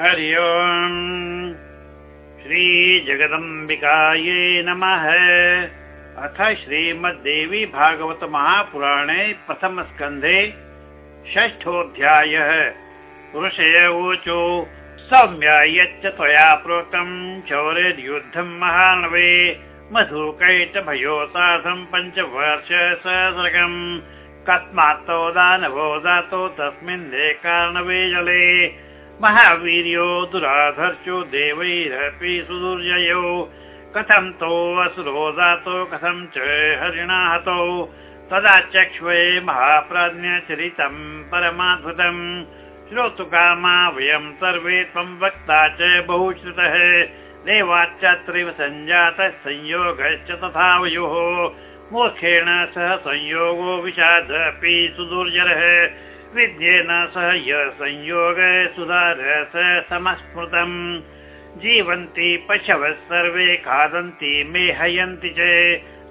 हरि ओम्। श्रीजगदम्बिकायै नमः। अथ श्रीमद्देवी भागवत महापुराणे प्रथमस्कन्धे षष्ठोऽध्यायः। ऋषय ऊचो सौम्या यच्च त्वया प्रोक्तम्। चौर्युद्धम् महानवे मधुकैटभयो साधम् पञ्चवर्ष सहस्रकम् कस्मात् दानवो दातो तस्मिन् कारणवे जले महावीर्यो दुराधर्षो देवैरपि सुदुर्जयो। कथं तो असुरो जातो कथं च हरिणा हतौ। तदा चक्ष्वे महाप्राज्ञचरितम् परमाद्भुतम्। श्रोतुकामा वयं सर्वे त्वं वक्ता च बहुश्रुतः। देवाच्चत्रैव सञ्जातः संयोगश्च तथा वयोः। मोक्षेण सह संयोगो विषादपि सुदुर्जरः विद्येन सह य संयोग सुधार समस्मृतम्। जीवन्ति पशवः सर्वे खादन्ति मेहयन्ति च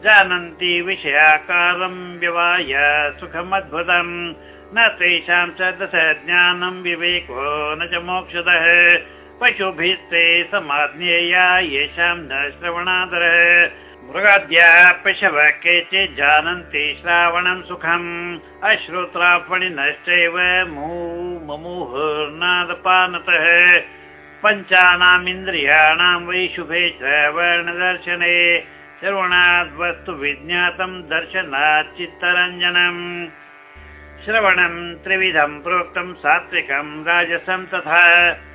जानन्ति विषयाकारम् व्यवाय सुखमद्भुतम्। न तेषां च दश ज्ञानम् विवेको न च मोक्षतः। पशुभिस्ते समाज्ञेया येषां न श्रवणादरः मृगाद्या पशव केचित् जानन्ति श्रावणं सुखम्। अश्रोत्रापणिनश्चैव मुहुर्नादपानतः पञ्चानामिन्द्रियाणां वै शुभे श्रवणदर्शने श्रवणाद्वस्तु विज्ञातं दर्शनात् चित्तरञ्जनम् श्रवणं त्रिविधं प्रोक्तं सात्विकं राजसं तथा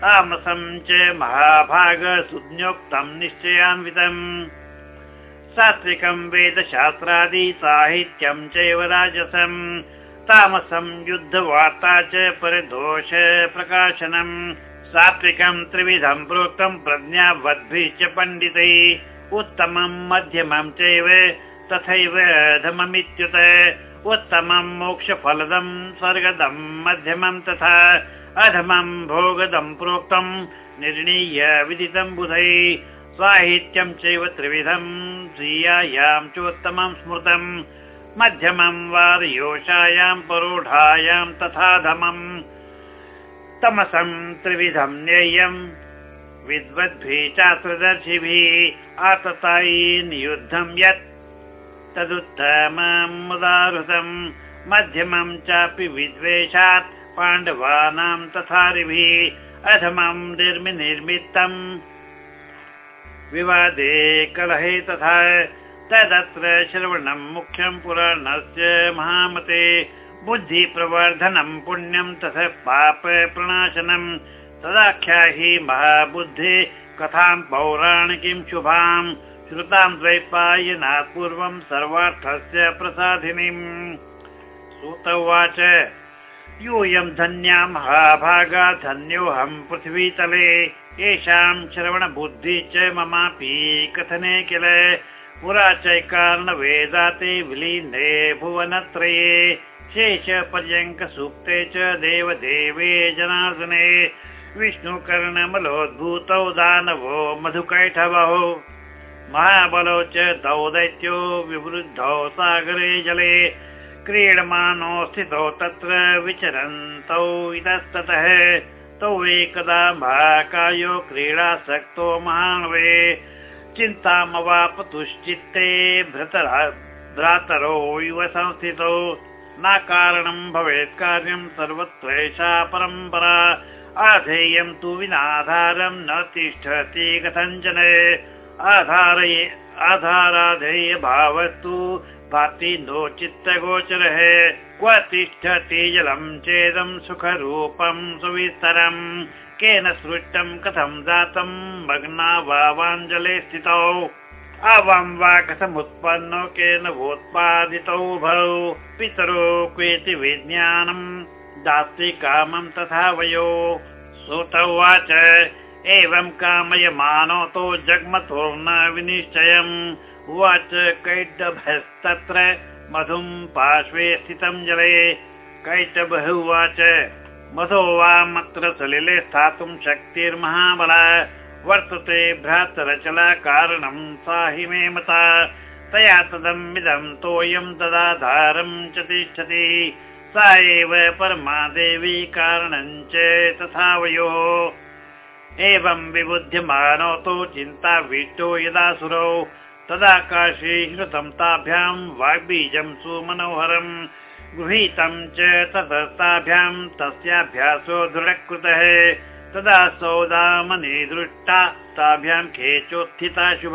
तामसं च महाभाग सुज्ञोक्तं निश्चयान्वितम् सात्विकं वेदशास्त्रादि साहित्यं चैव राजसम् तामसं युद्धवार्ता च परदोष प्रकाशनम् सात्विकं त्रिविधं प्रोक्तं प्रज्ञावद्भिः च पण्डितैः। उत्तमं मध्यमं चैव तथैव धममित्युत उत्तमं मोक्षफलदं स्वर्गदं मध्यमं तथा। अधमं भोगदं प्रोक्तं निर्णीय विदितं बुधैः साहित्यं चैव त्रिविधं स्वीयायां चोत्तमं स्मृतम् मध्यमं वारयोषायां परोढायां तथा धमम् तमसं त्रिविधं ज्ञेयम् विद्वद्भिः चात्रदर्शिभिः आततायीन् युद्धं यत् तदुत्तमम् उदाहृतम् मध्यमं चापि विद्वेषात् पाण्डवानां तथारिभिः अधमं निर्मिनिर्मितम् विवादे कलहे तथा तदत्र श्रवणं मुख्यं पुराणस्य महामते बुद्धिप्रवर्धनं पुण्यं तथा पाप प्रणाशनम् तदाख्याहि महाबुद्धे कथां पौराणिकीं शुभां श्रुतां द्वैपायनात् पूर्वं सर्वार्थस्य प्रसादिनीम् सुत उवाच यूयं धन्या महाभागा धन्योऽहं पृथ्वीतले। येषां श्रवणबुद्धि च ममापि कथने किल? पुरा चैकार्णवेदाते विलीने भुवनत्रये शेषपर्यङ्कसूक्ते च देवदेवे जनार्दने। विष्णुकर्णमलोद्भूतौ दानवो मधुकैठवौ। महाबलौ च दौ दैत्यो विवृद्धौ सागरे जले क्रीडमानो स्थितौ तत्र विचरन्तौ इतस्ततः तौ एकदा महाकायो क्रीडासक्तो महानवे चिन्तामवापतुश्चित्ते भ्रातरौ इव संस्थितौ। न कारणं भवेत् कार्यं सर्वत्रेषा परम्परा। आधेयं तु विनाधारं न तिष्ठति कथञ्चन। आधारये आधाराधेय भावस्तु भाति नो चित्तगोचरः क्व तिष्ठति जलं चेदं सुखरूपं सुविस्तरम् केन सृष्टं कथं जातं मग्ना वाञ्जले स्थितौ। आवां वा कथमुत्पन्नो केन वोत्पादितौ भौ। पितरो क्वेति विज्ञानं दास्ति कामं तथा वयो। श्रुतौ वाच एवं कामयमानोतो जग्मतो न विनिश्चयम् उवाच कैटभस्तत्र मधुं पार्श्वे स्थितं जले। कैटभः उवाच मधो वामत्र सलिले स्थातुं शक्तिर्महाबला। वर्तते भ्रातरचला कारणं सा हि मे मता। तया तदमिदं तोयं तदाधारं च तिष्ठति। सा एव परमा देवी कारणं च तथा वयोः। एवं विबुध्यमानोतो चिन्ताविष्टो यदासुरौ तदाकाशे श्रुतं ताभ्यां वाग्बीजं सुमनोहरम् गृहीतं च ततस्ताभ्यां तस्याभ्यासो दृढकृतः तदा सौदामने दृष्टा ताभ्यां खेचोत्थिता शुभ।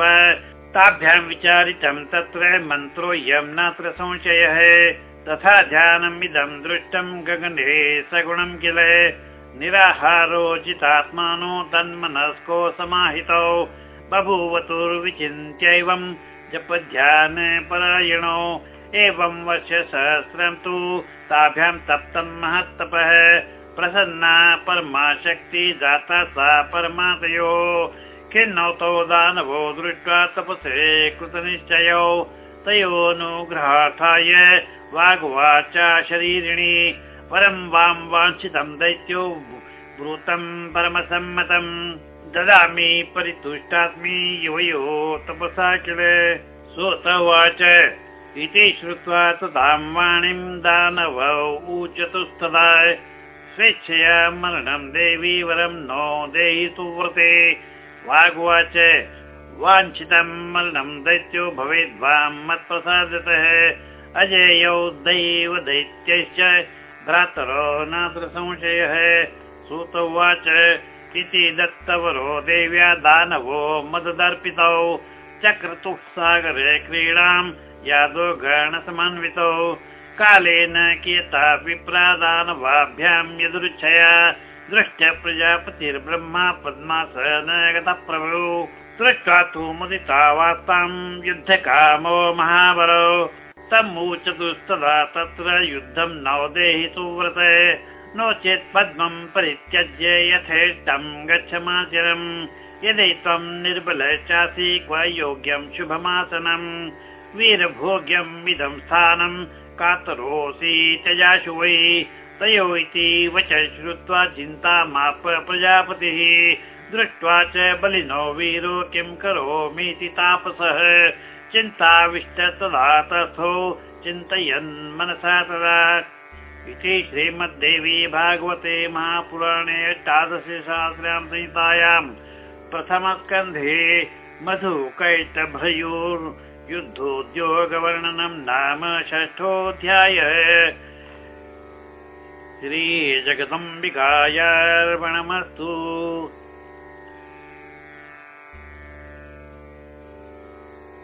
ताभ्यां विचारितं तत्र मन्त्रोऽयं नात्र संशयः। तथा ध्यानम् इदं दृष्टं गगने सगुणं किल। निराहारोचितात्मानो तन्मनस्को समाहितौ बभूवतुर्विचिन्त्यैवं जपध्यान परायणो। एवं वर्षसहस्रं तु ताभ्यां तप्तं महत्तपः। प्रसन्ना परमा शक्ति जाता सा परमातयो खिन्नौ दानवो दृष्ट्वा तपसे कृतनिश्चयौ। तयोनुग्रहार्थाय वाग्वाचा शरीरिणी। परं वां वाञ्छितं दैत्यो ब्रूतं परमसम्मतम् ददामि परितुष्टास्मि युवयो तपसा किल। सोतवाच इति श्रुत्वा तदां वाणीं दानव ऊचतुस्तदा स्वेच्छया मरणं देवी वरं नो देहि सुव्रते। वाग्वाच। वाञ्छितं मरणं दैत्यो भवेद्वां मत्प्रसादतः। अजेयौ दैव दैत्यश्च भ्रातरो नात्र संशयः। सुत उवाच इति दत्तवरो देव्या दानवो मददर्पितौ चक्रतुः सागरे क्रीडां यादो गणसमन्वितौ कालेन कियता विप्रादानवाभ्यां यदृच्छया दृष्ट प्रजापतिर्ब्रह्मा पद्मासन गतः प्रभु दृष्ट्वा तु मुदिता वार्तां युद्धकामो महाबलौ तमुचतुस्तदा तत्र युद्धं नवदेहि सुव्रत नो चेत् पद्मं परित्यज्य यथेष्टं गच्छमाचरम् यदि त्वं निर्बलश्चासि क्व योग्यं शुभमासनम् वीरभोग्यम् इदं स्थानं कातरोऽसि त्यजाशु वै। तयो इति वच श्रुत्वा चिन्तामाप प्रजापतिः। दृष्ट्वा च बलिनो वीरो किं करोमीति तापसः। चिन्ताविष्ट तदा तथो चिन्तयन् मनसा तदा इति श्रीमद्देवी भागवते महापुराणे अष्टादशे शास्त्रां संहितायां प्रथमस्कन्धे मधुकैटभयोर्युद्धोद्योगवर्णनं नाम षष्ठोऽध्याय श्रीजगदम्बिकायार्पणमस्तु